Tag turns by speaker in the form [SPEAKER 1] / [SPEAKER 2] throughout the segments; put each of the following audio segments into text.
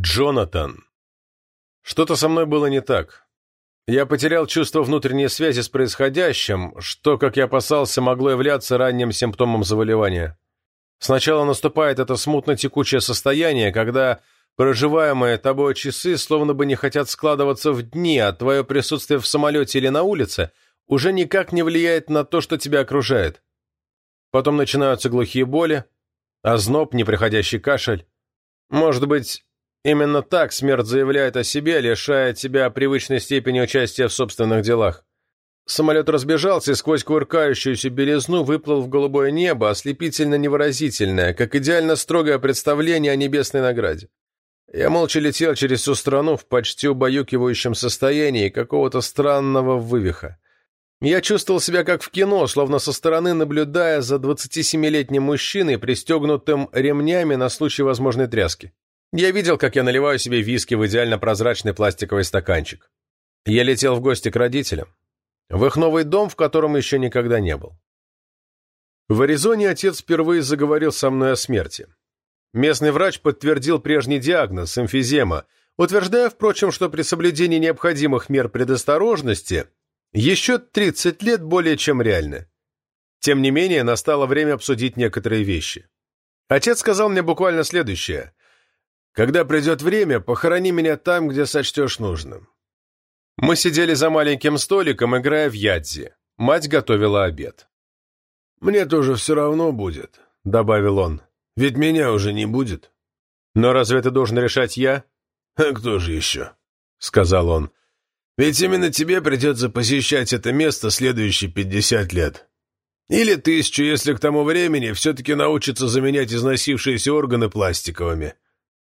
[SPEAKER 1] Джонатан. Что-то со мной было не так. Я потерял чувство внутренней связи с происходящим, что, как я опасался, могло являться ранним симптомом заболевания. Сначала наступает это смутно-текучее состояние, когда проживаемые тобой часы словно бы не хотят складываться в дни, а твое присутствие в самолете или на улице уже никак не влияет на то, что тебя окружает. Потом начинаются глухие боли, озноб, неприходящий кашель. Может быть, именно так смерть заявляет о себе, лишая тебя привычной степени участия в собственных делах. Самолет разбежался и сквозь кувыркающуюся белизну выплыл в голубое небо, ослепительно невыразительное, как идеально строгое представление о небесной награде. Я молча летел через всю страну в почти убаюкивающем состоянии какого-то странного вывиха. Я чувствовал себя как в кино, словно со стороны наблюдая за 27-летним мужчиной, пристегнутым ремнями на случай возможной тряски. Я видел, как я наливаю себе виски в идеально прозрачный пластиковый стаканчик. Я летел в гости к родителям. В их новый дом, в котором еще никогда не был. В Аризоне отец впервые заговорил со мной о смерти. Местный врач подтвердил прежний диагноз – эмфизема, утверждая, впрочем, что при соблюдении необходимых мер предосторожности еще 30 лет более чем реально. Тем не менее, настало время обсудить некоторые вещи. Отец сказал мне буквально следующее. «Когда придет время, похорони меня там, где сочтешь нужным». Мы сидели за маленьким столиком, играя в ядзи. Мать готовила обед.
[SPEAKER 2] «Мне тоже все равно будет», — добавил он. «Ведь меня уже не будет».
[SPEAKER 1] «Но разве это должен решать я?»
[SPEAKER 2] «А кто же еще?» — сказал он. Ведь именно тебе придется посещать это место следующие пятьдесят лет. Или тысячу, если к тому времени все-таки научится заменять износившиеся органы пластиковыми.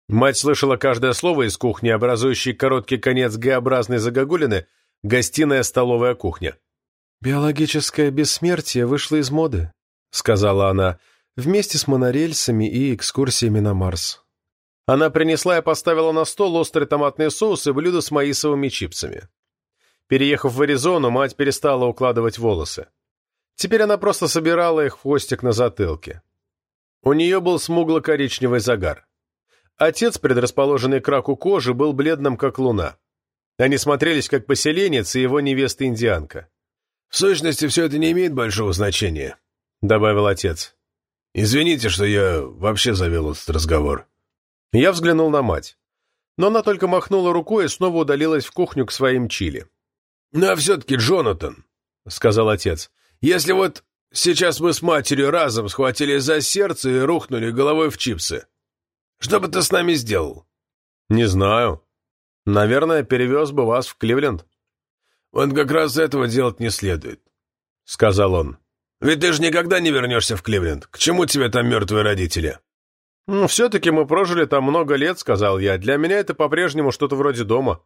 [SPEAKER 1] Мать слышала каждое слово из кухни, образующей короткий конец Г-образной загогулины, гостиная-столовая кухня.
[SPEAKER 3] «Биологическое бессмертие вышло из моды», — сказала она, вместе с монорельсами и экскурсиями на Марс.
[SPEAKER 1] Она принесла и поставила на стол острый томатный соус и блюдо с маисовыми чипсами. Переехав в Аризону, мать перестала укладывать волосы. Теперь она просто собирала их в хвостик на затылке. У нее был смугло-коричневый загар. Отец, предрасположенный к раку кожи, был бледным, как луна. Они смотрелись, как поселенец и его невеста-индианка.
[SPEAKER 2] «В сущности, все это не имеет большого значения», —
[SPEAKER 1] добавил отец.
[SPEAKER 2] «Извините, что я вообще завел этот разговор».
[SPEAKER 1] Я взглянул на мать. Но она только махнула рукой и снова удалилась в кухню к своим чили.
[SPEAKER 2] «Ну, а все-таки, Джонатан», — сказал отец, — «если вот сейчас мы с матерью разом схватились за сердце и рухнули головой в чипсы, что бы ты с нами сделал?»
[SPEAKER 1] «Не знаю. Наверное, перевез бы вас в Кливленд».
[SPEAKER 2] «Вот как раз этого делать не следует», — сказал он. «Ведь ты же никогда не вернешься в Кливленд. К чему тебе там мертвые родители?»
[SPEAKER 1] «Ну, все-таки мы прожили там много лет», — сказал я. «Для меня это по-прежнему что-то вроде дома».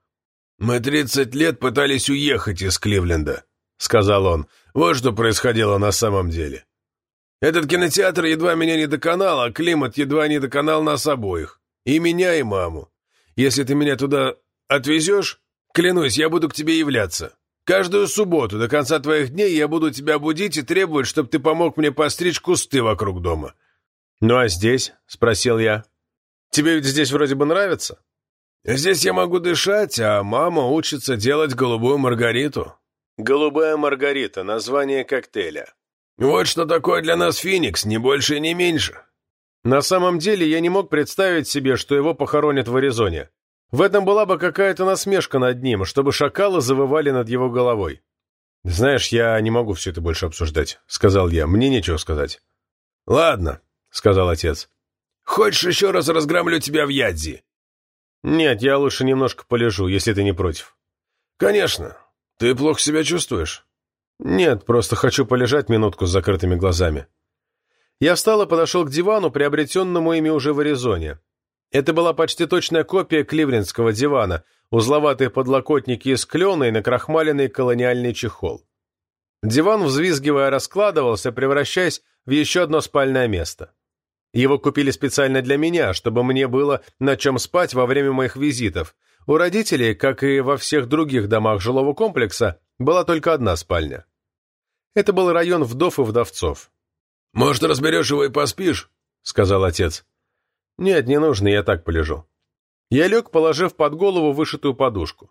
[SPEAKER 2] «Мы тридцать лет пытались уехать из Кливленда», — сказал он. «Вот что происходило на самом деле. Этот кинотеатр едва меня не доконал, а климат едва не доконал нас обоих. И меня, и маму. Если ты меня туда отвезешь, клянусь, я буду к тебе являться. Каждую субботу до конца твоих дней я буду тебя будить и требовать, чтобы ты помог мне постричь кусты вокруг дома».
[SPEAKER 1] «Ну а здесь?» — спросил я. «Тебе ведь здесь вроде бы нравится?»
[SPEAKER 2] Здесь я могу дышать, а мама учится делать голубую маргариту».
[SPEAKER 1] «Голубая маргарита» — название коктейля.
[SPEAKER 2] «Вот что такое для нас Феникс, ни больше и не меньше».
[SPEAKER 1] На самом деле я не мог представить себе, что его похоронят в Аризоне. В этом была бы какая-то насмешка над ним, чтобы шакалы завывали над его головой. «Знаешь, я не могу все это больше обсуждать», — сказал я. «Мне нечего сказать».
[SPEAKER 2] «Ладно», — сказал отец. «Хочешь еще раз разгромлю тебя в Ядзи?
[SPEAKER 1] «Нет, я лучше немножко полежу, если ты не против».
[SPEAKER 2] «Конечно. Ты плохо себя чувствуешь?»
[SPEAKER 1] «Нет, просто хочу полежать минутку с закрытыми глазами». Я встал и подошел к дивану, приобретенному ими уже в Аризоне. Это была почти точная копия кливлендского дивана, узловатые подлокотники из клена и накрахмаленный колониальный чехол. Диван, взвизгивая, раскладывался, превращаясь в еще одно спальное место. Его купили специально для меня, чтобы мне было на чем спать во время моих визитов. У родителей, как и во всех других домах жилого комплекса, была только одна спальня. Это был район вдов и вдовцов.
[SPEAKER 2] «Может, разберешь его и поспишь?» — сказал отец.
[SPEAKER 1] «Нет, не нужно, я так полежу». Я лег, положив под голову вышитую подушку.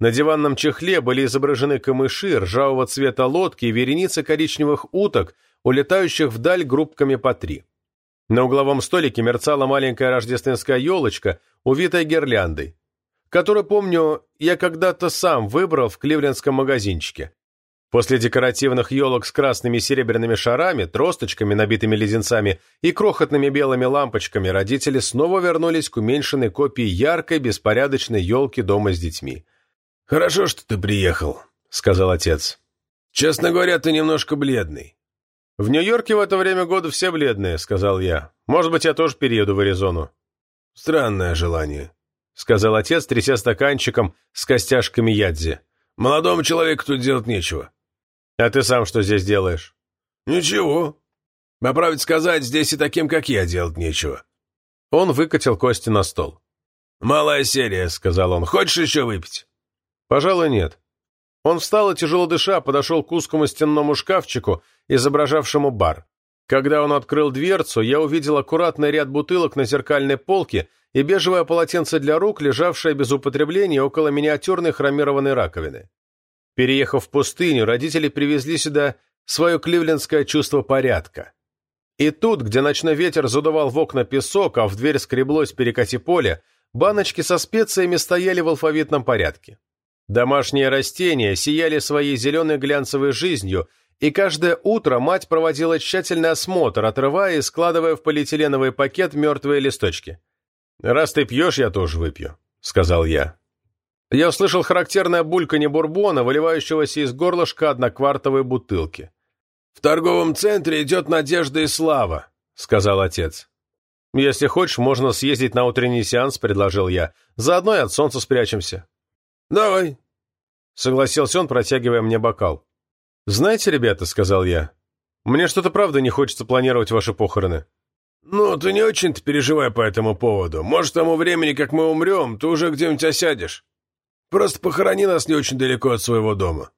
[SPEAKER 1] На диванном чехле были изображены камыши, ржавого цвета лодки и вереницы коричневых уток, улетающих вдаль группками по три. На угловом столике мерцала маленькая рождественская елочка, увитая гирляндой, которую, помню, я когда-то сам выбрал в кливлендском магазинчике. После декоративных елок с красными и серебряными шарами, тросточками, набитыми леденцами и крохотными белыми лампочками родители снова вернулись к уменьшенной копии яркой, беспорядочной елки дома с детьми.
[SPEAKER 2] «Хорошо, что ты приехал», — сказал отец. «Честно говоря, ты немножко бледный.
[SPEAKER 1] «В Нью-Йорке в это время года все бледные», — сказал я. «Может быть, я тоже перееду в Аризону».
[SPEAKER 2] «Странное желание», —
[SPEAKER 1] сказал отец, тряся стаканчиком с костяшками ядзи.
[SPEAKER 2] «Молодому человеку тут делать нечего».
[SPEAKER 1] «А ты сам что здесь делаешь?»
[SPEAKER 2] «Ничего. По правде сказать, здесь и таким, как я, делать нечего».
[SPEAKER 1] Он выкатил кости на стол.
[SPEAKER 2] «Малая серия», — сказал он. «Хочешь еще выпить?»
[SPEAKER 1] «Пожалуй, нет». Он встал и, тяжело дыша, подошел к узкому стенному шкафчику, изображавшему бар. Когда он открыл дверцу, я увидел аккуратный ряд бутылок на зеркальной полке и бежевое полотенце для рук, лежавшее без употребления около миниатюрной хромированной раковины. Переехав в пустыню, родители привезли сюда свое кливлендское чувство порядка. И тут, где ночной ветер задувал в окна песок, а в дверь скреблось перекати поле, баночки со специями стояли в алфавитном порядке. Домашние растения сияли своей зеленой глянцевой жизнью, и каждое утро мать проводила тщательный осмотр, отрывая и складывая в полиэтиленовый пакет мертвые листочки. «Раз ты пьешь, я тоже выпью», — сказал я. Я услышал характерное бульканье бурбона, выливающегося из горлышка одноквартовой бутылки.
[SPEAKER 2] «В торговом центре идет надежда и слава», — сказал отец.
[SPEAKER 1] «Если хочешь, можно съездить на утренний сеанс», — предложил я. «Заодно и от солнца спрячемся».
[SPEAKER 2] «Давай», —
[SPEAKER 1] согласился он, протягивая мне бокал. «Знаете, ребята», — сказал я, — «мне что-то правда не хочется планировать ваши похороны».
[SPEAKER 2] «Ну, ты не очень-то переживай по этому поводу. Может, тому времени, как мы умрем, ты уже где-нибудь осядешь. Просто похорони нас не очень далеко от своего дома».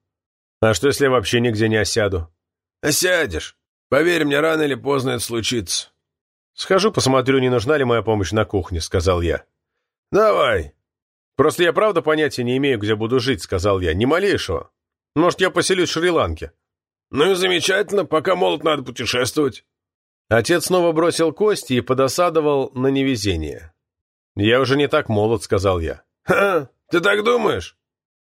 [SPEAKER 1] «А что, если я вообще нигде не осяду?»
[SPEAKER 2] «Осядешь. Поверь мне, рано или поздно это случится».
[SPEAKER 1] «Схожу, посмотрю, не нужна ли моя помощь на кухне», — сказал я.
[SPEAKER 2] «Давай»,
[SPEAKER 1] «Просто я правда понятия не имею, где буду жить», — сказал я. «Ни малейшего. Может, я поселюсь в Шри-Ланке».
[SPEAKER 2] «Ну и замечательно. Пока молод, надо путешествовать».
[SPEAKER 1] Отец снова бросил кости и подосадовал на невезение. «Я уже не так молод», — сказал я.
[SPEAKER 2] «Ха, ты так думаешь?»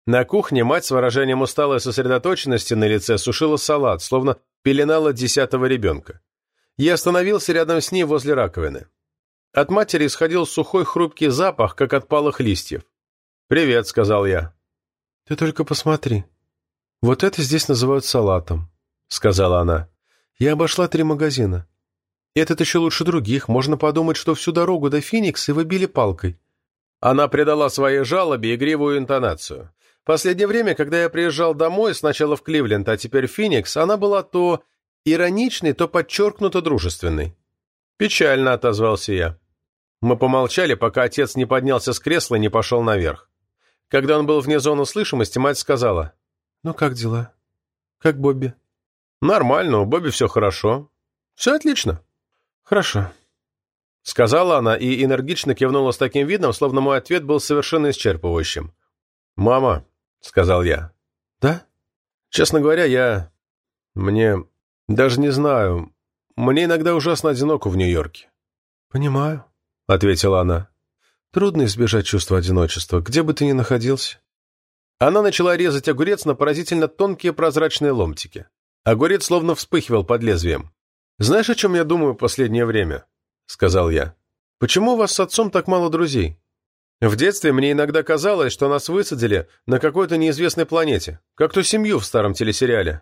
[SPEAKER 1] На кухне мать с выражением усталой сосредоточенности на лице сушила салат, словно пеленала десятого ребенка. Я остановился рядом с ней возле раковины. От матери исходил сухой хрупкий запах, как от палых листьев. «Привет», — сказал я. «Ты только посмотри. Вот это здесь называют салатом», — сказала она. «Я обошла три магазина. Этот еще лучше других. Можно подумать, что всю дорогу до Феникса вы били палкой». Она придала своей жалобе игривую интонацию. Последнее время, когда я приезжал домой, сначала в Кливленд, а теперь в Феникс, она была то ироничной, то подчеркнуто дружественной. «Печально», — отозвался я. Мы помолчали, пока отец не поднялся с кресла и не пошел наверх. Когда он был вне зоны слышимости, мать сказала. «Ну как дела? Как Бобби?» «Нормально, у Бобби все хорошо. Все отлично». «Хорошо», — сказала она и энергично кивнула с таким видом, словно мой ответ был совершенно исчерпывающим. «Мама», — сказал я. «Да?» «Честно говоря, я... Мне... Даже не знаю. Мне иногда ужасно одиноко в Нью-Йорке». «Понимаю», — ответила она. «Трудно избежать чувства одиночества, где бы ты ни находился». Она начала резать огурец на поразительно тонкие прозрачные ломтики. Огурец словно вспыхивал под лезвием. «Знаешь, о чем я думаю последнее время?» — сказал я. «Почему у вас с отцом так мало друзей? В детстве мне иногда казалось, что нас высадили на какой-то неизвестной планете, как ту семью в старом телесериале».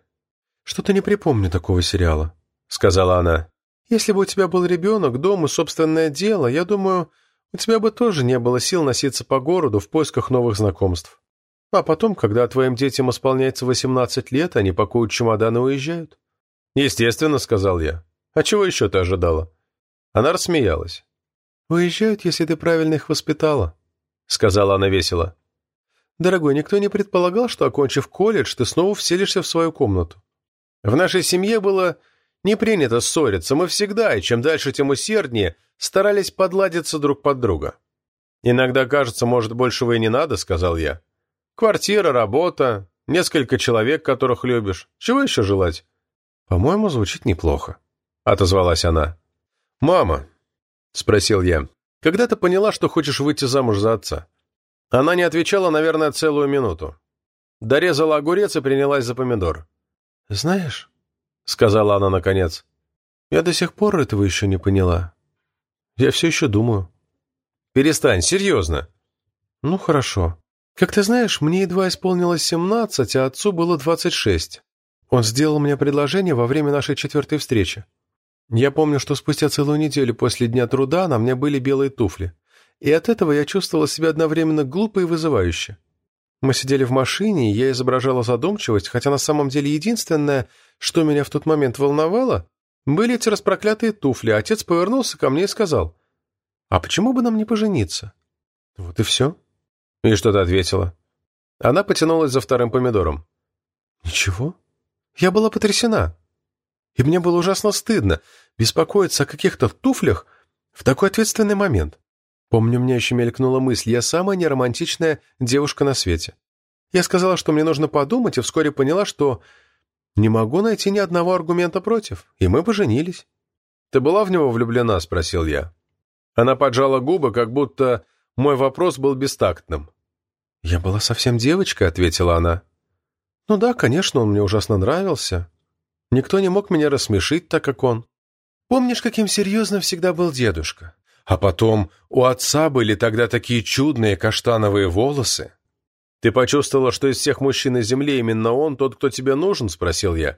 [SPEAKER 1] «Что-то не припомню такого сериала», — сказала она. «Если бы у тебя был ребенок, дом и собственное дело, я думаю, у тебя бы тоже не было сил носиться по городу в поисках новых знакомств. А потом, когда твоим детям исполняется 18 лет, они пакуют чемоданы и уезжают». «Естественно», — сказал я. «А чего еще ты ожидала?» Она рассмеялась. «Уезжают, если ты правильно их воспитала», — сказала она весело. «Дорогой, никто не предполагал, что, окончив колледж, ты снова вселишься в свою комнату. В нашей семье было не принято ссориться, мы всегда, и чем дальше, тем усерднее, старались подладиться друг под друга. «Иногда кажется, может, большего и не надо», — сказал я. «Квартира, работа, несколько человек, которых любишь. Чего еще желать?»
[SPEAKER 3] «По-моему, звучит неплохо», —
[SPEAKER 1] отозвалась она. «Мама», — спросил я, — «когда ты поняла, что хочешь выйти замуж за отца?» Она не отвечала, наверное, целую минуту. Дорезала огурец и принялась за помидор.
[SPEAKER 3] «Знаешь», — сказала она наконец, — «я до сих пор этого еще не поняла. Я все еще думаю».
[SPEAKER 1] «Перестань, серьезно».
[SPEAKER 3] «Ну, хорошо. Как ты знаешь, мне едва исполнилось семнадцать, а отцу было двадцать шесть. Он сделал мне предложение во время нашей четвертой встречи. Я помню, что спустя целую неделю после Дня труда на мне были белые туфли, и от этого я чувствовала себя одновременно глупо и вызывающе. Мы сидели в машине, и я изображала задумчивость, хотя на самом деле единственное, что меня в тот момент волновало, были эти распроклятые туфли. Отец повернулся ко мне и сказал, «А почему бы нам не пожениться?» Вот и все.
[SPEAKER 1] И что ты ответила? Она потянулась за вторым помидором.
[SPEAKER 3] «Ничего. Я была потрясена. И мне было ужасно стыдно беспокоиться о каких-то туфлях в такой ответственный момент. Помню, мне еще мелькнула мысль, я самая неромантичная девушка на свете. Я сказала, что мне нужно подумать, и вскоре поняла, что не могу найти ни одного аргумента против, и мы поженились.
[SPEAKER 1] «Ты была в него влюблена?» — спросил я. Она поджала губы, как будто мой вопрос был бестактным.
[SPEAKER 3] «Я была совсем девочкой», — ответила она. «Ну да, конечно, он мне ужасно нравился. Никто не мог меня рассмешить, так как он. Помнишь, каким серьезным всегда был дедушка? А потом у отца были тогда такие чудные каштановые волосы.
[SPEAKER 1] «Ты почувствовала, что из всех мужчин на земле именно он тот, кто тебе нужен?» – спросил я.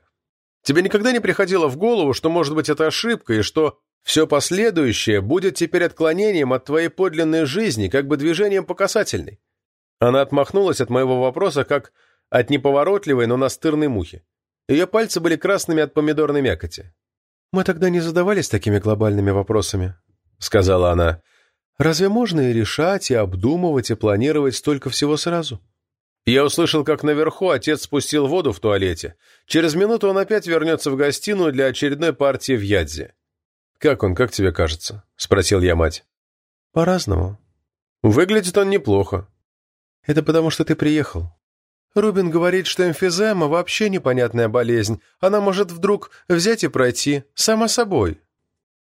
[SPEAKER 1] «Тебе никогда не приходило в голову, что, может быть, это ошибка, и что все последующее будет теперь отклонением от твоей подлинной жизни, как бы движением по касательной?» Она отмахнулась от моего вопроса, как от неповоротливой, но настырной мухи. Ее пальцы были красными от помидорной мякоти.
[SPEAKER 3] «Мы тогда не задавались такими глобальными вопросами», — сказала она. «Разве можно и решать, и обдумывать, и планировать столько всего сразу?»
[SPEAKER 1] Я услышал, как наверху отец спустил воду в туалете. Через минуту он опять вернется в гостиную для очередной партии в Ядзе. «Как он, как тебе кажется?» — спросил я мать.
[SPEAKER 3] «По-разному».
[SPEAKER 1] «Выглядит он неплохо».
[SPEAKER 3] «Это потому, что ты приехал. Рубин говорит, что эмфизема вообще непонятная болезнь. Она может вдруг взять и пройти, само собой».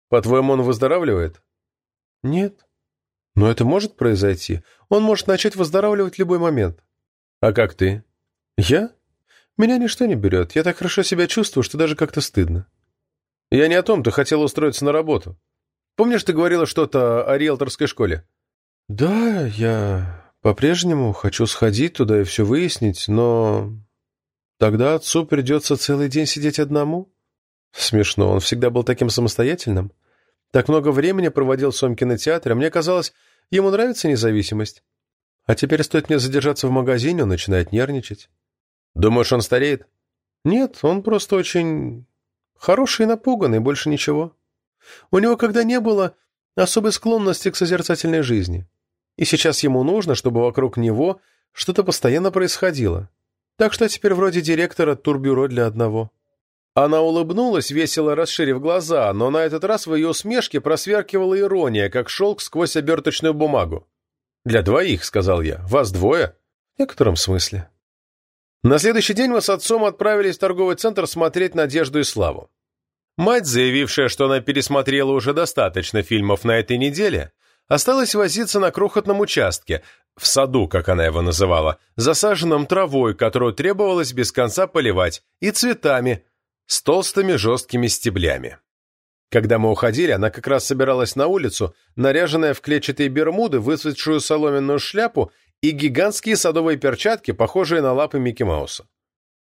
[SPEAKER 1] «По-твоему, он выздоравливает?»
[SPEAKER 3] Нет. Но это может произойти. Он может начать выздоравливать в любой момент.
[SPEAKER 1] А как ты?
[SPEAKER 3] Я? Меня ничто не берет. Я так хорошо себя чувствую, что даже как-то стыдно.
[SPEAKER 1] Я не о том, ты хотела устроиться на работу. Помнишь, ты говорила что-то о риэлторской школе?
[SPEAKER 3] Да, я по-прежнему хочу сходить туда и все выяснить, но... Тогда отцу придется целый день сидеть одному? Смешно, он всегда был таким самостоятельным. Так много времени проводил в своем кинотеатре, а мне казалось, ему нравится независимость. А теперь стоит мне задержаться в магазине, он начинает нервничать.
[SPEAKER 1] Думаешь, он стареет?
[SPEAKER 3] Нет, он просто очень хороший и напуганный, больше ничего. У него когда не было особой склонности к созерцательной жизни. И сейчас ему нужно, чтобы вокруг него что-то постоянно происходило. Так что теперь вроде директора турбюро для одного.
[SPEAKER 1] Она улыбнулась, весело расширив глаза, но на этот раз в ее усмешке просверкивала ирония, как шелк сквозь оберточную бумагу. «Для двоих», — сказал я. «Вас двое?»
[SPEAKER 3] «В некотором смысле».
[SPEAKER 1] На следующий день мы с отцом отправились в торговый центр смотреть «Надежду и славу». Мать, заявившая, что она пересмотрела уже достаточно фильмов на этой неделе, осталась возиться на крохотном участке, в саду, как она его называла, засаженном травой, которую требовалось без конца поливать, и цветами, с толстыми жесткими стеблями. Когда мы уходили, она как раз собиралась на улицу, наряженная в клетчатые бермуды, выцветшую соломенную шляпу и гигантские садовые перчатки, похожие на лапы Микки Мауса.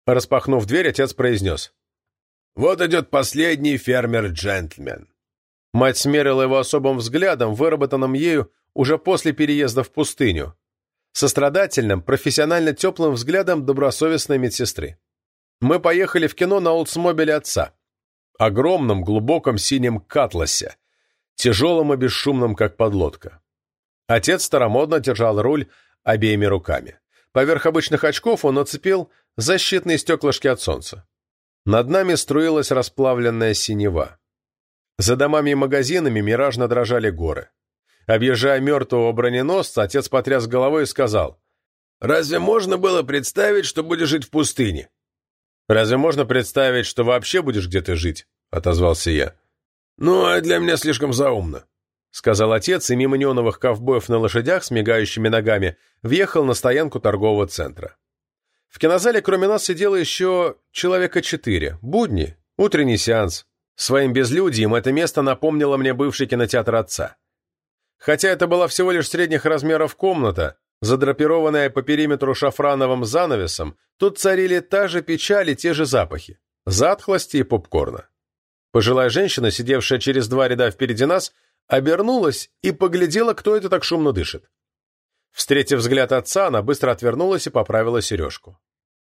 [SPEAKER 1] Распахнув дверь, отец произнес.
[SPEAKER 2] «Вот идет последний фермер-джентльмен».
[SPEAKER 1] Мать смерила его особым взглядом, выработанным ею уже после переезда в пустыню, сострадательным, профессионально теплым взглядом добросовестной медсестры мы поехали в кино на Олдсмобиле отца. Огромном, глубоком синем катласе, тяжелом и бесшумном, как подлодка. Отец старомодно держал руль обеими руками. Поверх обычных очков он нацепил защитные стеклышки от солнца. Над нами струилась расплавленная синева. За домами и магазинами миражно дрожали горы. Объезжая мертвого броненосца, отец потряс головой и сказал,
[SPEAKER 2] «Разве можно было представить, что будешь жить в пустыне?»
[SPEAKER 1] «Разве можно представить, что вообще будешь где-то жить?» — отозвался я.
[SPEAKER 2] «Ну, а для меня слишком заумно», —
[SPEAKER 1] сказал отец, и мимо неоновых ковбоев на лошадях с мигающими ногами въехал на стоянку торгового центра. В кинозале кроме нас сидело еще человека четыре. Будни, утренний сеанс. Своим безлюдием это место напомнило мне бывший кинотеатр отца. Хотя это была всего лишь средних размеров комната, задрапированная по периметру шафрановым занавесом, тут царили та же печаль и те же запахи – затхлости и попкорна. Пожилая женщина, сидевшая через два ряда впереди нас, обернулась и поглядела, кто это так шумно дышит. Встретив взгляд отца, она быстро отвернулась и поправила сережку.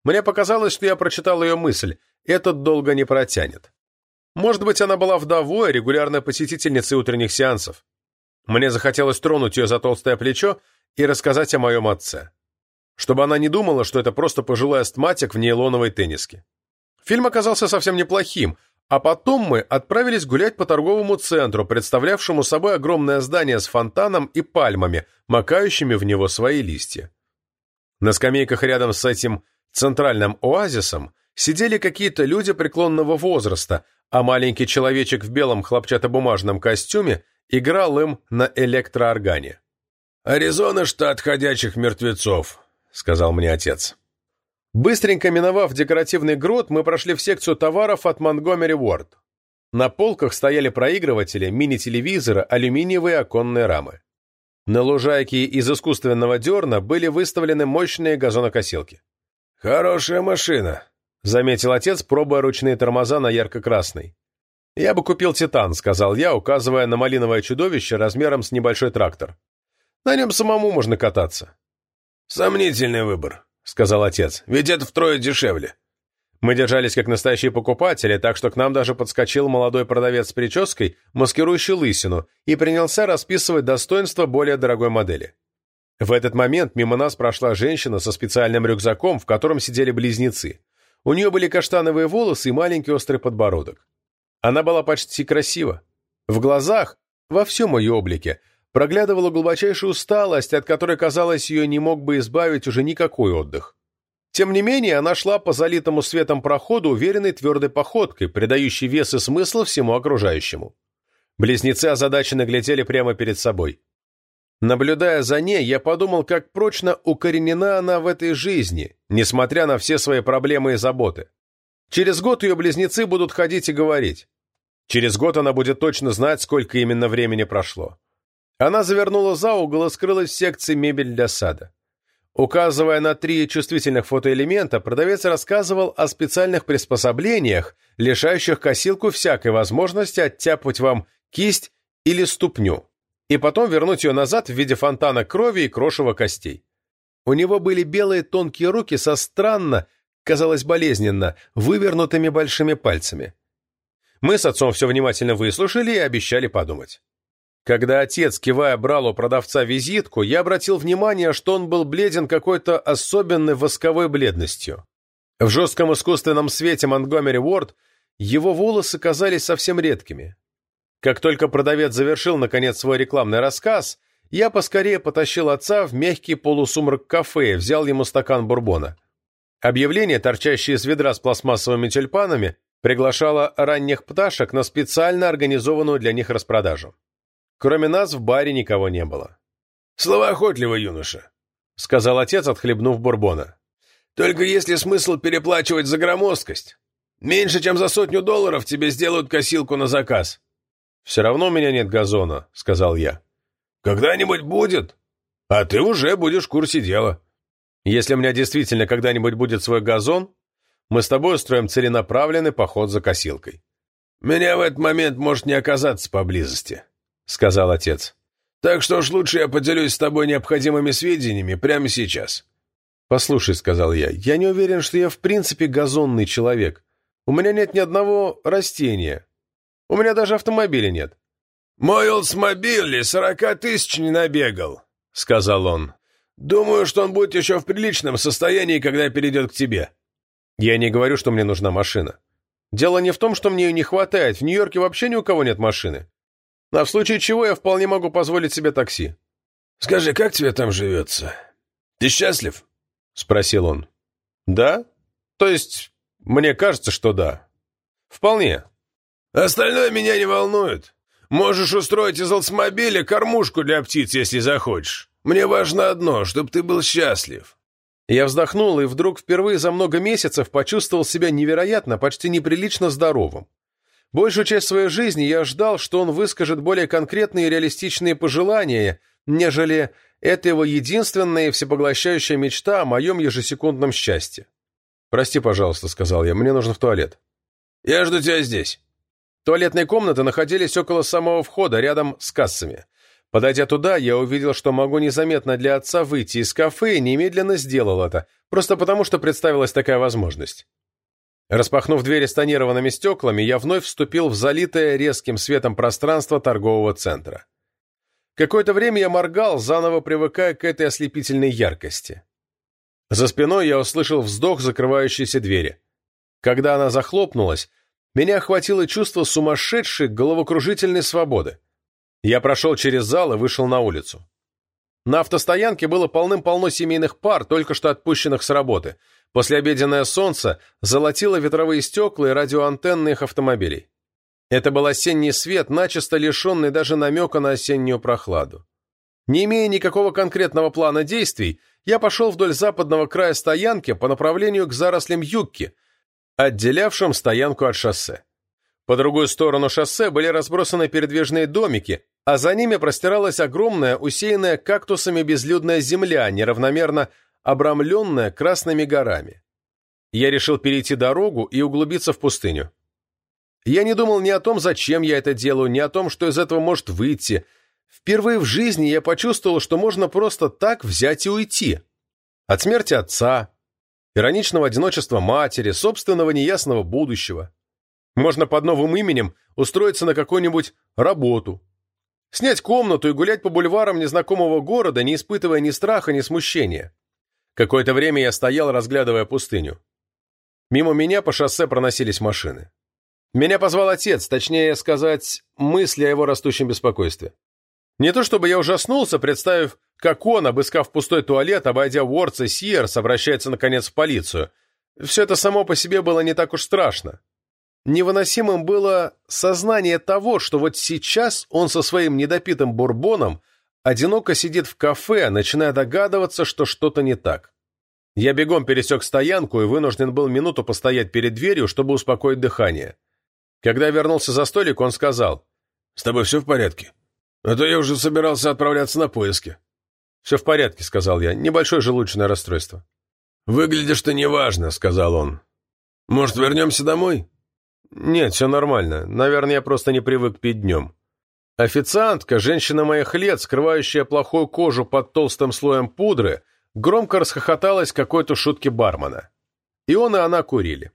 [SPEAKER 1] Мне показалось, что я прочитал ее мысль – этот долго не протянет. Может быть, она была вдовой, регулярной посетительницей утренних сеансов. Мне захотелось тронуть ее за толстое плечо и рассказать о моем отце. Чтобы она не думала, что это просто пожилой астматик в нейлоновой тенниске. Фильм оказался совсем неплохим, а потом мы отправились гулять по торговому центру, представлявшему собой огромное здание с фонтаном и пальмами, макающими в него свои листья. На скамейках рядом с этим центральным оазисом сидели какие-то люди преклонного возраста, а маленький человечек в белом хлопчатобумажном костюме играл им на электрооргане.
[SPEAKER 2] «Аризона — штат ходячих мертвецов», — сказал мне отец.
[SPEAKER 1] Быстренько миновав декоративный грот, мы прошли в секцию товаров от Montgomery Ward. На полках стояли проигрыватели, мини-телевизоры, алюминиевые оконные рамы. На лужайке из искусственного дерна были выставлены мощные газонокосилки.
[SPEAKER 2] «Хорошая машина», —
[SPEAKER 1] заметил отец, пробуя ручные тормоза на ярко-красный. «Я бы купил «Титан», — сказал я, указывая на малиновое чудовище размером с небольшой трактор. «На нем самому можно кататься».
[SPEAKER 2] «Сомнительный выбор», — сказал отец, — «ведь это втрое дешевле».
[SPEAKER 1] Мы держались как настоящие покупатели, так что к нам даже подскочил молодой продавец с прической, маскирующий лысину, и принялся расписывать достоинства более дорогой модели. В этот момент мимо нас прошла женщина со специальным рюкзаком, в котором сидели близнецы. У нее были каштановые волосы и маленький острый подбородок. Она была почти красива. В глазах, во всем ее облике, проглядывала глубочайшая усталость, от которой, казалось, ее не мог бы избавить уже никакой отдых. Тем не менее, она шла по залитому светом проходу уверенной твердой походкой, придающей вес и смысл всему окружающему. Близнецы озадаченно глядели прямо перед собой. Наблюдая за ней, я подумал, как прочно укоренена она в этой жизни, несмотря на все свои проблемы и заботы. Через год ее близнецы будут ходить и говорить. Через год она будет точно знать, сколько именно времени прошло. Она завернула за угол и скрылась в секции мебель для сада. Указывая на три чувствительных фотоэлемента, продавец рассказывал о специальных приспособлениях, лишающих косилку всякой возможности оттяпать вам кисть или ступню, и потом вернуть ее назад в виде фонтана крови и крошева костей. У него были белые тонкие руки со странно, казалось болезненно, вывернутыми большими пальцами. Мы с отцом все внимательно выслушали и обещали подумать. Когда отец, кивая, брал у продавца визитку, я обратил внимание, что он был бледен какой-то особенной восковой бледностью. В жестком искусственном свете Монгомери Уорд его волосы казались совсем редкими. Как только продавец завершил, наконец, свой рекламный рассказ, я поскорее потащил отца в мягкий полусумрак кафе и взял ему стакан бурбона. Объявление, торчащее из ведра с пластмассовыми тюльпанами, приглашало ранних пташек на специально организованную для них распродажу. Кроме нас в баре никого не было.
[SPEAKER 2] «Словоохотливый юноша», — сказал отец, отхлебнув бурбона. «Только если смысл переплачивать за громоздкость. Меньше, чем за сотню долларов тебе сделают косилку на заказ».
[SPEAKER 1] «Все равно у меня нет газона», — сказал я.
[SPEAKER 2] «Когда-нибудь будет. А ты уже будешь в курсе дела».
[SPEAKER 1] «Если у меня действительно когда-нибудь будет свой газон, мы с тобой устроим целенаправленный поход за косилкой».
[SPEAKER 2] «Меня в этот момент может не оказаться поблизости», — сказал отец. «Так что ж лучше я поделюсь с тобой необходимыми сведениями прямо сейчас».
[SPEAKER 1] «Послушай», — сказал я, — «я не уверен, что я в принципе газонный человек. У меня нет ни одного растения. У меня даже автомобиля нет».
[SPEAKER 2] «Мой Олдсмобиль сорока тысяч не набегал», — сказал он. «Думаю, что он будет еще в приличном состоянии, когда перейдет к тебе».
[SPEAKER 1] «Я не говорю, что мне нужна машина. Дело не в том, что мне ее не хватает. В Нью-Йорке вообще ни у кого нет машины. А в случае чего я вполне могу позволить себе такси.
[SPEAKER 2] Скажи, как тебе там живется? Ты счастлив?
[SPEAKER 1] Спросил он. Да? То есть, мне кажется, что да. Вполне.
[SPEAKER 2] Остальное меня не волнует. Можешь устроить из Олдсмобиля кормушку для птиц, если захочешь. Мне важно одно, чтобы ты был счастлив.
[SPEAKER 1] Я вздохнул и вдруг впервые за много месяцев почувствовал себя невероятно, почти неприлично здоровым. Большую часть своей жизни я ждал, что он выскажет более конкретные и реалистичные пожелания, нежели это его единственная и всепоглощающая мечта о моем ежесекундном счастье. «Прости, пожалуйста», — сказал я, — «мне нужно в туалет».
[SPEAKER 2] «Я жду тебя здесь».
[SPEAKER 1] Туалетные комнаты находились около самого входа, рядом с кассами. Подойдя туда, я увидел, что могу незаметно для отца выйти из кафе и немедленно сделал это, просто потому что представилась такая возможность. Распахнув двери с тонированными стеклами, я вновь вступил в залитое резким светом пространство торгового центра. Какое-то время я моргал, заново привыкая к этой ослепительной яркости. За спиной я услышал вздох закрывающейся двери. Когда она захлопнулась, меня охватило чувство сумасшедшей головокружительной свободы. Я прошел через зал и вышел на улицу. На автостоянке было полным-полно семейных пар, только что отпущенных с работы. Послеобеденное солнце золотило ветровые стекла и радиоантенны их автомобилей. Это был осенний свет, начисто лишенный даже намека на осеннюю прохладу. Не имея никакого конкретного плана действий, я пошел вдоль западного края стоянки по направлению к зарослям югки, отделявшим стоянку от шоссе. По другую сторону шоссе были разбросаны передвижные домики, а за ними простиралась огромная, усеянная кактусами безлюдная земля, неравномерно обрамленная красными горами. Я решил перейти дорогу и углубиться в пустыню. Я не думал ни о том, зачем я это делаю, ни о том, что из этого может выйти. Впервые в жизни я почувствовал, что можно просто так взять и уйти. От смерти отца, ироничного одиночества матери, собственного неясного будущего. Можно под новым именем устроиться на какую-нибудь работу, снять комнату и гулять по бульварам незнакомого города, не испытывая ни страха, ни смущения. Какое-то время я стоял, разглядывая пустыню. Мимо меня по шоссе проносились машины. Меня позвал отец, точнее сказать, мысли о его растущем беспокойстве. Не то чтобы я ужаснулся, представив, как он, обыскав пустой туалет, обойдя Уордс и Сиерс, обращается наконец в полицию. Все это само по себе было не так уж страшно. Невыносимым было сознание того, что вот сейчас он со своим недопитым бурбоном одиноко сидит в кафе, начиная догадываться, что что-то не так. Я бегом пересек стоянку и вынужден был минуту постоять перед дверью, чтобы успокоить дыхание. Когда вернулся за столик, он сказал,
[SPEAKER 2] «С тобой все в порядке? А то я уже собирался отправляться на поиски».
[SPEAKER 1] «Все в порядке», — сказал я, — «небольшое желудочное расстройство».
[SPEAKER 2] «Выглядишь ты неважно», — сказал он. «Может, вернемся домой?»
[SPEAKER 1] «Нет, все нормально. Наверное, я просто не привык пить днем». Официантка, женщина моих лет, скрывающая плохую кожу под толстым слоем пудры, громко расхохоталась какой-то шутке бармена. И он и она курили.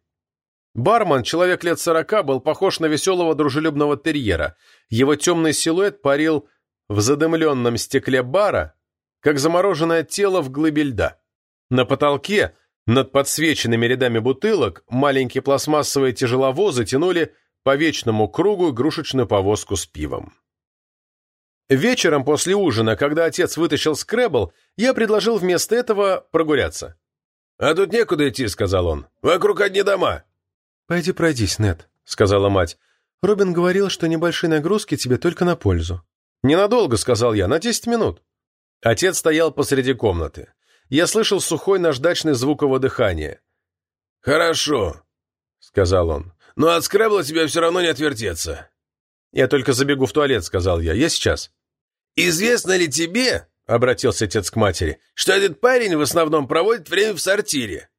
[SPEAKER 1] Бармен, человек лет сорока, был похож на веселого дружелюбного терьера. Его темный силуэт парил в задымленном стекле бара, как замороженное тело в глыбе льда. На потолке, над подсвеченными рядами бутылок, маленькие пластмассовые тяжеловозы тянули по вечному кругу игрушечную повозку с пивом. Вечером после ужина, когда отец вытащил скребл, я предложил вместо этого прогуляться.
[SPEAKER 2] «А тут некуда идти», — сказал он. «Вокруг одни дома».
[SPEAKER 3] «Пойди пройдись, Нет», — сказала мать. «Робин говорил, что небольшие нагрузки тебе только на пользу».
[SPEAKER 1] «Ненадолго», — сказал я, — «на десять минут». Отец стоял посреди комнаты. Я слышал сухой наждачный звук его дыхания.
[SPEAKER 2] «Хорошо», — сказал он. «Но от скребла тебе все равно не отвертеться».
[SPEAKER 1] «Я только забегу в туалет», — сказал я. «Я сейчас».
[SPEAKER 2] «Известно ли тебе, — обратился отец к матери, — что этот парень в основном проводит время в сортире?»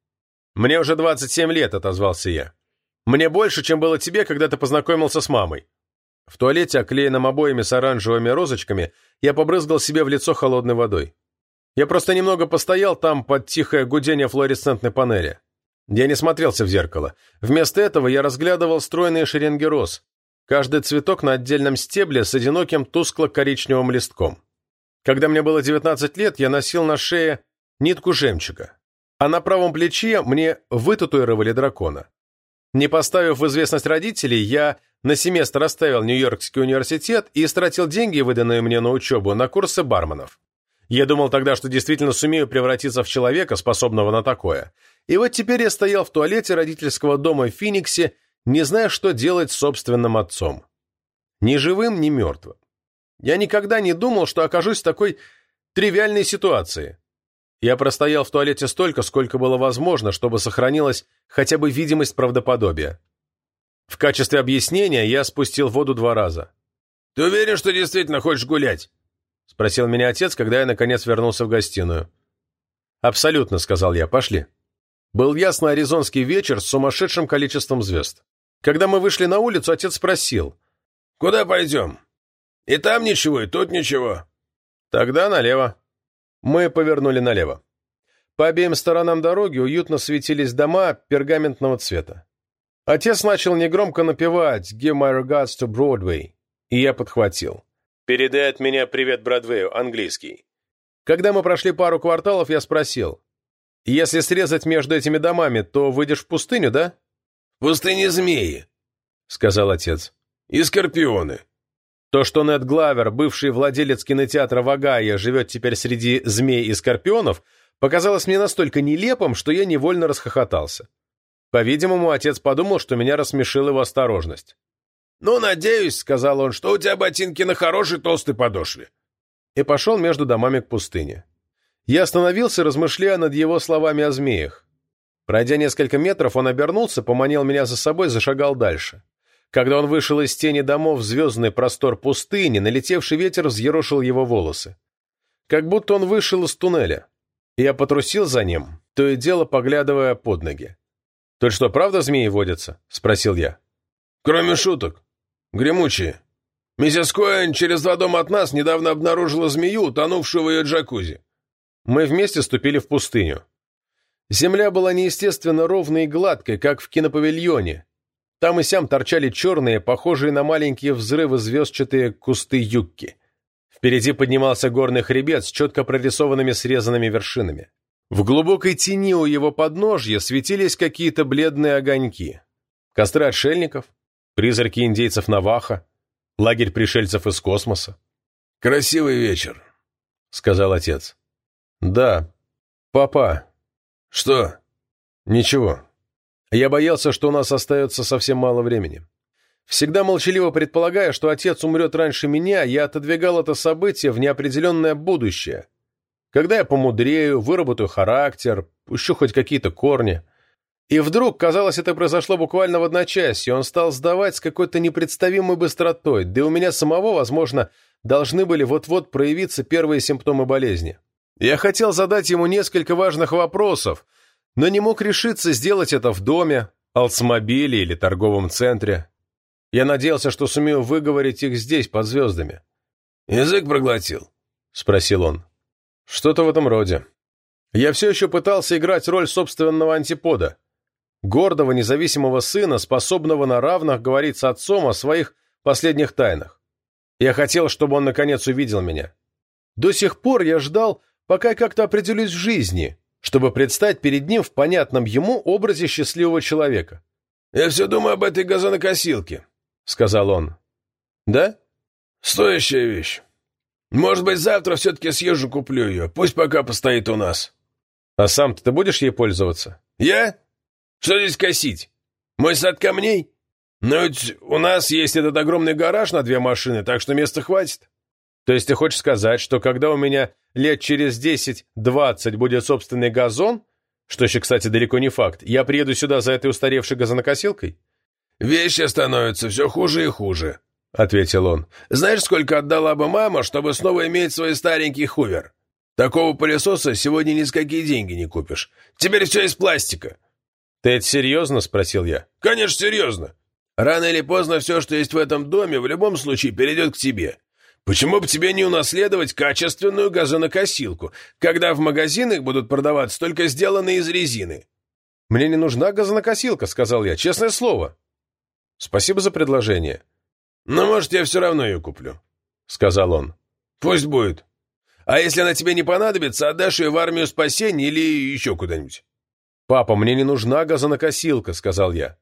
[SPEAKER 1] «Мне уже двадцать семь лет», — отозвался я. Мне больше, чем было тебе, когда ты познакомился с мамой». В туалете, оклеенном обоями с оранжевыми розочками, я побрызгал себе в лицо холодной водой. Я просто немного постоял там под тихое гудение флуоресцентной панели. Я не смотрелся в зеркало. Вместо этого я разглядывал стройные шеренги роз. Каждый цветок на отдельном стебле с одиноким тускло-коричневым листком. Когда мне было 19 лет, я носил на шее нитку жемчуга. А на правом плече мне вытатуировали дракона. Не поставив в известность родителей, я на семестр оставил Нью-Йоркский университет и истратил деньги, выданные мне на учебу, на курсы барменов. Я думал тогда, что действительно сумею превратиться в человека, способного на такое. И вот теперь я стоял в туалете родительского дома в Финиксе, не зная, что делать с собственным отцом. Ни живым, ни мертвым. Я никогда не думал, что окажусь в такой тривиальной ситуации. Я простоял в туалете столько, сколько было возможно, чтобы сохранилась хотя бы видимость правдоподобия. В качестве объяснения я спустил воду два раза.
[SPEAKER 2] «Ты уверен, что действительно хочешь гулять?»
[SPEAKER 1] — спросил меня отец, когда я, наконец, вернулся в гостиную. «Абсолютно», — сказал я, — «пошли». Был ясный аризонский вечер с сумасшедшим количеством звезд. Когда мы вышли на улицу, отец спросил.
[SPEAKER 2] «Куда пойдем? И там ничего, и тут ничего».
[SPEAKER 1] «Тогда налево». Мы повернули налево. По обеим сторонам дороги уютно светились дома пергаментного цвета. Отец начал негромко напевать «Give my regards to Broadway», и я подхватил. «Передай от меня привет Бродвею, английский». Когда мы прошли пару кварталов, я спросил. «Если срезать между этими домами, то выйдешь в пустыню, да?»
[SPEAKER 2] «В пустыне змеи», —
[SPEAKER 1] сказал отец.
[SPEAKER 2] «И скорпионы».
[SPEAKER 1] То, что Нед Главер, бывший владелец кинотеатра Вагая, живет теперь среди змей и скорпионов, показалось мне настолько нелепым, что я невольно расхохотался. По-видимому, отец подумал, что меня рассмешила его осторожность.
[SPEAKER 2] «Ну, надеюсь», — сказал он, — «что у тебя ботинки на хорошей толстой подошве».
[SPEAKER 1] И пошел между домами к пустыне. Я остановился, размышляя над его словами о змеях. Пройдя несколько метров, он обернулся, поманил меня за собой, зашагал дальше. Когда он вышел из тени домов в звездный простор пустыни, налетевший ветер взъерошил его волосы. Как будто он вышел из туннеля. Я потрусил за ним, то и дело поглядывая под ноги. «Тут что, правда змеи водятся?» — спросил я.
[SPEAKER 2] «Кроме шуток. Гремучие. Миссис Коэн через два дома от нас недавно обнаружила змею, утонувшую в ее джакузи».
[SPEAKER 1] Мы вместе ступили в пустыню. Земля была неестественно ровной и гладкой, как в кинопавильоне. Там и сям торчали черные, похожие на маленькие взрывы звездчатые кусты юкки. Впереди поднимался горный хребет с четко прорисованными срезанными вершинами. В глубокой тени у его подножья светились какие-то бледные огоньки. Костры отшельников, призраки индейцев Наваха, лагерь пришельцев из космоса.
[SPEAKER 2] «Красивый вечер», —
[SPEAKER 1] сказал отец. «Да. Папа».
[SPEAKER 2] «Что?»
[SPEAKER 1] «Ничего. Я боялся, что у нас остается совсем мало времени. Всегда молчаливо предполагая, что отец умрет раньше меня, я отодвигал это событие в неопределенное будущее, когда я помудрею, выработаю характер, пущу хоть какие-то корни. И вдруг, казалось, это произошло буквально в одночасье, он стал сдавать с какой-то непредставимой быстротой, да и у меня самого, возможно, должны были вот-вот проявиться первые симптомы болезни. Я хотел задать ему несколько важных вопросов, но не мог решиться сделать это в доме, Олдсмобиле или торговом центре. Я надеялся, что сумею выговорить их здесь, под звездами.
[SPEAKER 2] «Язык проглотил?»
[SPEAKER 1] — спросил он. Что-то в этом роде. Я все еще пытался играть роль собственного антипода. Гордого, независимого сына, способного на равных говорить с отцом о своих последних тайнах. Я хотел, чтобы он наконец увидел меня. До сих пор я ждал, пока как-то определюсь в жизни, чтобы предстать перед ним в понятном ему образе счастливого человека.
[SPEAKER 2] «Я все думаю об этой газонокосилке», — сказал он.
[SPEAKER 1] «Да?»
[SPEAKER 2] «Стоящая вещь. Может быть, завтра все-таки съезжу куплю ее. Пусть пока постоит у нас.
[SPEAKER 1] А сам-то ты будешь ей пользоваться?
[SPEAKER 2] Я? Что здесь косить? Мой сад камней? Но ведь у нас есть этот огромный гараж на две машины, так что места хватит.
[SPEAKER 1] То есть ты хочешь сказать, что когда у меня лет через 10-20 будет собственный газон, что еще, кстати, далеко не факт, я приеду сюда за этой устаревшей газонокосилкой?
[SPEAKER 2] Вещи становятся все хуже и хуже.
[SPEAKER 1] — ответил он.
[SPEAKER 2] «Знаешь, сколько отдала бы мама, чтобы снова иметь свой старенький хувер? Такого пылесоса сегодня ни с какие деньги не купишь. Теперь все из пластика».
[SPEAKER 1] «Ты это серьезно?» — спросил я.
[SPEAKER 2] «Конечно, серьезно. Рано или поздно все, что есть в этом доме, в любом случае перейдет к тебе. Почему бы тебе не унаследовать качественную газонокосилку, когда в магазинах будут продаваться только сделанные из резины?»
[SPEAKER 1] «Мне не нужна газонокосилка», — сказал я, — честное слово. «Спасибо за предложение».
[SPEAKER 2] «Но, может, я все равно ее куплю», — сказал он. «Пусть будет. А если она тебе не понадобится, отдашь ее в армию спасения или еще куда-нибудь».
[SPEAKER 1] «Папа, мне не нужна газонокосилка», — сказал я.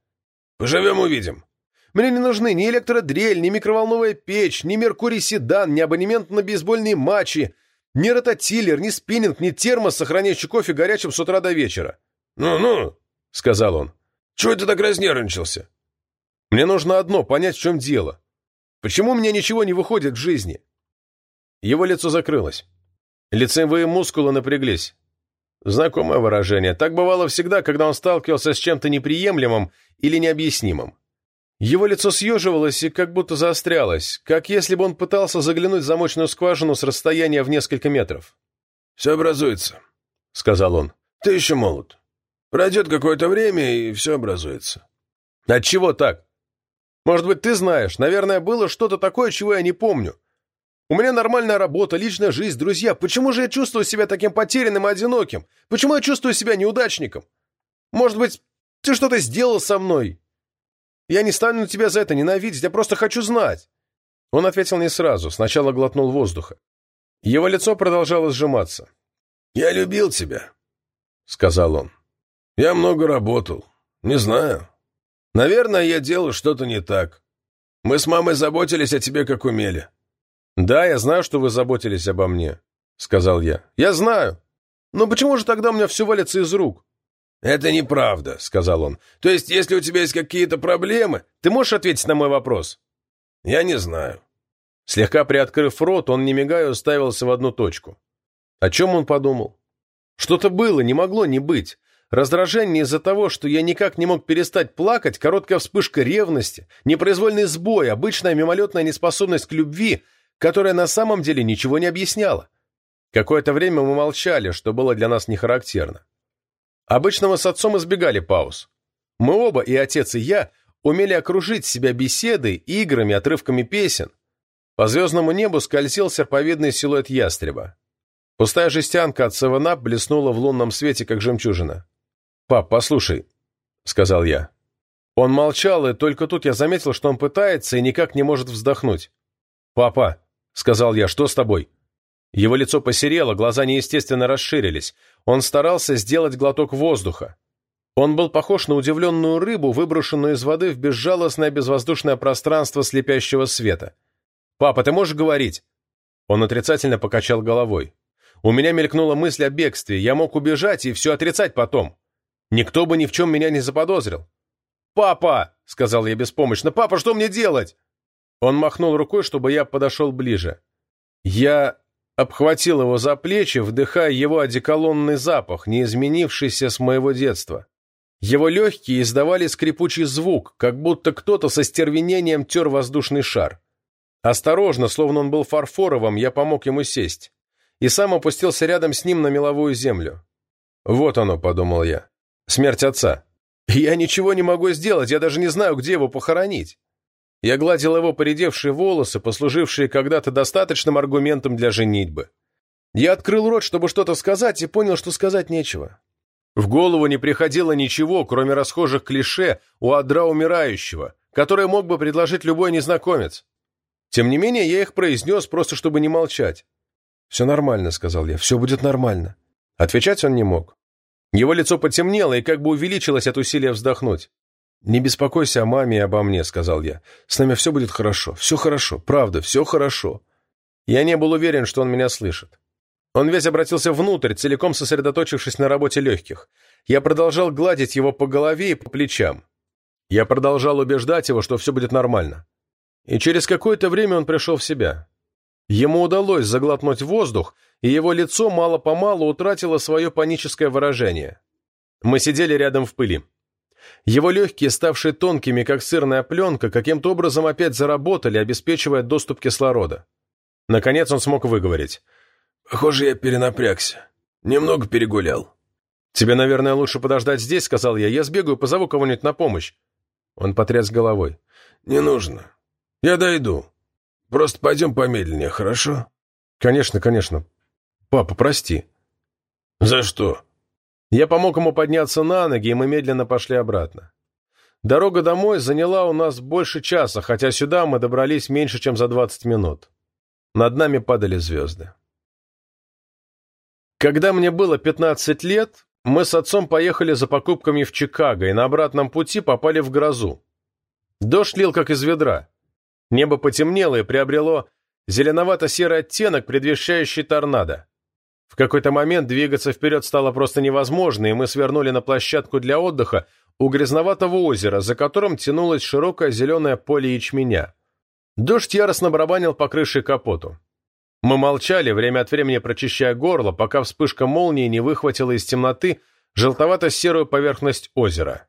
[SPEAKER 2] «Поживем, увидим.
[SPEAKER 1] Мне не нужны ни электродрель, ни микроволновая печь, ни Меркурий-седан, ни абонемент на бейсбольные матчи, ни рототиллер, ни спиннинг, ни термос, сохраняющий кофе горячим с утра до вечера.
[SPEAKER 2] «Ну-ну», — сказал он, — «чего ты так разнервничался?»
[SPEAKER 1] «Мне нужно одно — понять, в чем дело. Почему у меня ничего не выходит в жизни?» Его лицо закрылось. Лицевые мускулы напряглись. Знакомое выражение. Так бывало всегда, когда он сталкивался с чем-то неприемлемым или необъяснимым. Его лицо съеживалось и как будто заострялось, как если бы он пытался заглянуть в замочную скважину с расстояния в несколько метров.
[SPEAKER 2] «Все образуется», — сказал он. «Ты еще молод. Пройдет какое-то время, и все образуется».
[SPEAKER 1] «Отчего так? Может быть, ты знаешь, наверное, было что-то такое, чего я не помню. У меня нормальная работа, личная жизнь, друзья. Почему же я чувствую себя таким потерянным и одиноким? Почему я чувствую себя неудачником? Может быть, ты что-то сделал со мной, я не стану тебя за это ненавидеть, я просто хочу знать». Он ответил не сразу, сначала глотнул воздуха. Его лицо продолжало сжиматься.
[SPEAKER 2] «Я любил тебя», — сказал он. «Я много работал. Не знаю. Наверное, я делал что-то не так. Мы с мамой заботились о тебе, как умели».
[SPEAKER 1] «Да, я знаю, что вы заботились обо мне», — сказал я. «Я знаю. Но почему же тогда у меня все валится из рук?
[SPEAKER 2] «Это неправда», — сказал он. «То есть, если у тебя есть какие-то проблемы...»
[SPEAKER 1] «Ты можешь ответить на мой вопрос?»
[SPEAKER 2] «Я не знаю».
[SPEAKER 1] Слегка приоткрыв рот, он, не мигая, уставился в одну точку. О чем он подумал? Что-то было, не могло не быть. Раздражение из-за того, что я никак не мог перестать плакать, короткая вспышка ревности, непроизвольный сбой, обычная мимолетная неспособность к любви, которая на самом деле ничего не объясняла. Какое-то время мы молчали, что было для нас не характерно. Обычно мы с отцом избегали пауз. Мы оба, и отец, и я, умели окружить себя беседой, играми, отрывками песен. По звездному небу скользил серповидный силуэт ястреба. Пустая жестянка от Севенап блеснула в лунном свете, как жемчужина. «Пап, послушай», — сказал я. Он молчал, и только тут я заметил, что он пытается и никак не может вздохнуть. «Папа», — сказал я, — «что с тобой?» Его лицо посерело, глаза неестественно расширились. Он старался сделать глоток воздуха. Он был похож на удивленную рыбу, выброшенную из воды в безжалостное безвоздушное пространство слепящего света. «Папа, ты можешь говорить?» Он отрицательно покачал головой. «У меня мелькнула мысль о бегстве. Я мог убежать и все отрицать потом. Никто бы ни в чем меня не заподозрил». «Папа!» — сказал я беспомощно. «Папа, что мне делать?» Он махнул рукой, чтобы я подошел ближе. «Я обхватил его за плечи, вдыхая его одеколонный запах, не изменившийся с моего детства. Его легкие издавали скрипучий звук, как будто кто-то со стервенением тер воздушный шар. Осторожно, словно он был фарфоровым, я помог ему сесть. И сам опустился рядом с ним на меловую землю. «Вот оно», — подумал я. «Смерть отца. Я ничего не могу сделать, я даже не знаю, где его похоронить». Я гладил его поредевшие волосы, послужившие когда-то достаточным аргументом для женитьбы. Я открыл рот, чтобы что-то сказать, и понял, что сказать нечего. В голову не приходило ничего, кроме расхожих клише у адра умирающего, которые мог бы предложить любой незнакомец. Тем не менее, я их произнес, просто чтобы не молчать. «Все нормально», — сказал я, — «все будет нормально». Отвечать он не мог. Его лицо потемнело и как бы увеличилось от усилия вздохнуть. «Не беспокойся о маме и обо мне», — сказал я. «С нами все будет хорошо. Все хорошо. Правда, все хорошо». Я не был уверен, что он меня слышит. Он весь обратился внутрь, целиком сосредоточившись на работе легких. Я продолжал гладить его по голове и по плечам. Я продолжал убеждать его, что все будет нормально. И через какое-то время он пришел в себя. Ему удалось заглотнуть воздух, и его лицо мало-помалу утратило свое паническое выражение. Мы сидели рядом в пыли. Его легкие, ставшие тонкими, как сырная пленка, каким-то образом опять заработали, обеспечивая доступ кислорода. Наконец он смог выговорить.
[SPEAKER 2] «Похоже, я перенапрягся. Немного перегулял».
[SPEAKER 1] «Тебе, наверное, лучше подождать здесь», — сказал я. «Я сбегаю, позову кого-нибудь на помощь». Он потряс головой.
[SPEAKER 2] «Не нужно. Я дойду. Просто пойдем помедленнее, хорошо?»
[SPEAKER 1] «Конечно, конечно. Папа, прости».
[SPEAKER 2] «За что?»
[SPEAKER 1] Я помог ему подняться на ноги, и мы медленно пошли обратно. Дорога домой заняла у нас больше часа, хотя сюда мы добрались меньше, чем за 20 минут. Над нами падали звезды. Когда мне было 15 лет, мы с отцом поехали за покупками в Чикаго и на обратном пути попали в грозу. Дождь лил, как из ведра. Небо потемнело и приобрело зеленовато-серый оттенок, предвещающий торнадо. В какой-то момент двигаться вперед стало просто невозможно, и мы свернули на площадку для отдыха у грязноватого озера, за которым тянулось широкое зеленое поле ячменя. Дождь яростно барабанил по крыше капоту. Мы молчали, время от времени прочищая горло, пока вспышка молнии не выхватила из темноты желтовато-серую поверхность озера.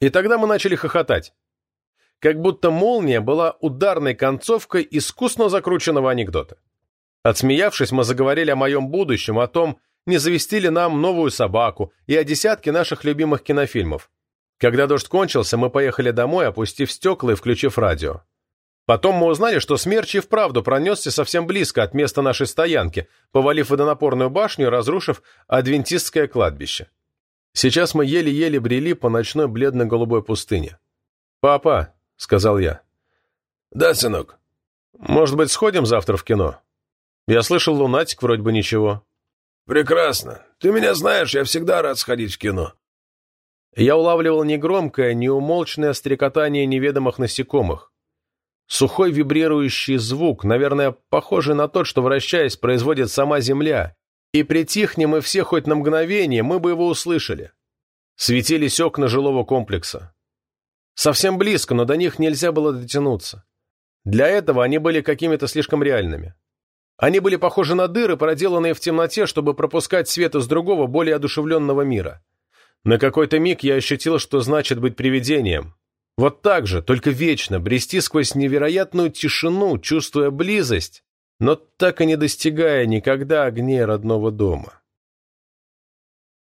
[SPEAKER 1] И тогда мы начали хохотать. Как будто молния была ударной концовкой искусно закрученного анекдота. Отсмеявшись, мы заговорили о моем будущем, о том, не завести ли нам новую собаку и о десятке наших любимых кинофильмов. Когда дождь кончился, мы поехали домой, опустив стекла и включив радио. Потом мы узнали, что смерч и вправду пронесся совсем близко от места нашей стоянки, повалив водонапорную башню разрушив адвентистское кладбище. Сейчас мы еле-еле брели по ночной бледно-голубой пустыне. «Папа», — сказал я.
[SPEAKER 2] «Да, сынок».
[SPEAKER 1] «Может быть, сходим завтра в кино?» Я слышал, лунатик вроде бы ничего.
[SPEAKER 2] Прекрасно. Ты меня знаешь, я всегда рад сходить в кино.
[SPEAKER 1] Я улавливал негромкое, неумолчное стрекотание неведомых насекомых. Сухой вибрирующий звук, наверное, похожий на тот, что, вращаясь, производит сама Земля. И притихнем мы все хоть на мгновение, мы бы его услышали. Светились окна жилого комплекса. Совсем близко, но до них нельзя было дотянуться. Для этого они были какими-то слишком реальными. Они были похожи на дыры, проделанные в темноте, чтобы пропускать свет из другого, более одушевленного мира. На какой-то миг я ощутил, что значит быть привидением. Вот так же, только вечно, брести сквозь невероятную тишину, чувствуя близость, но так и не достигая никогда огней родного дома.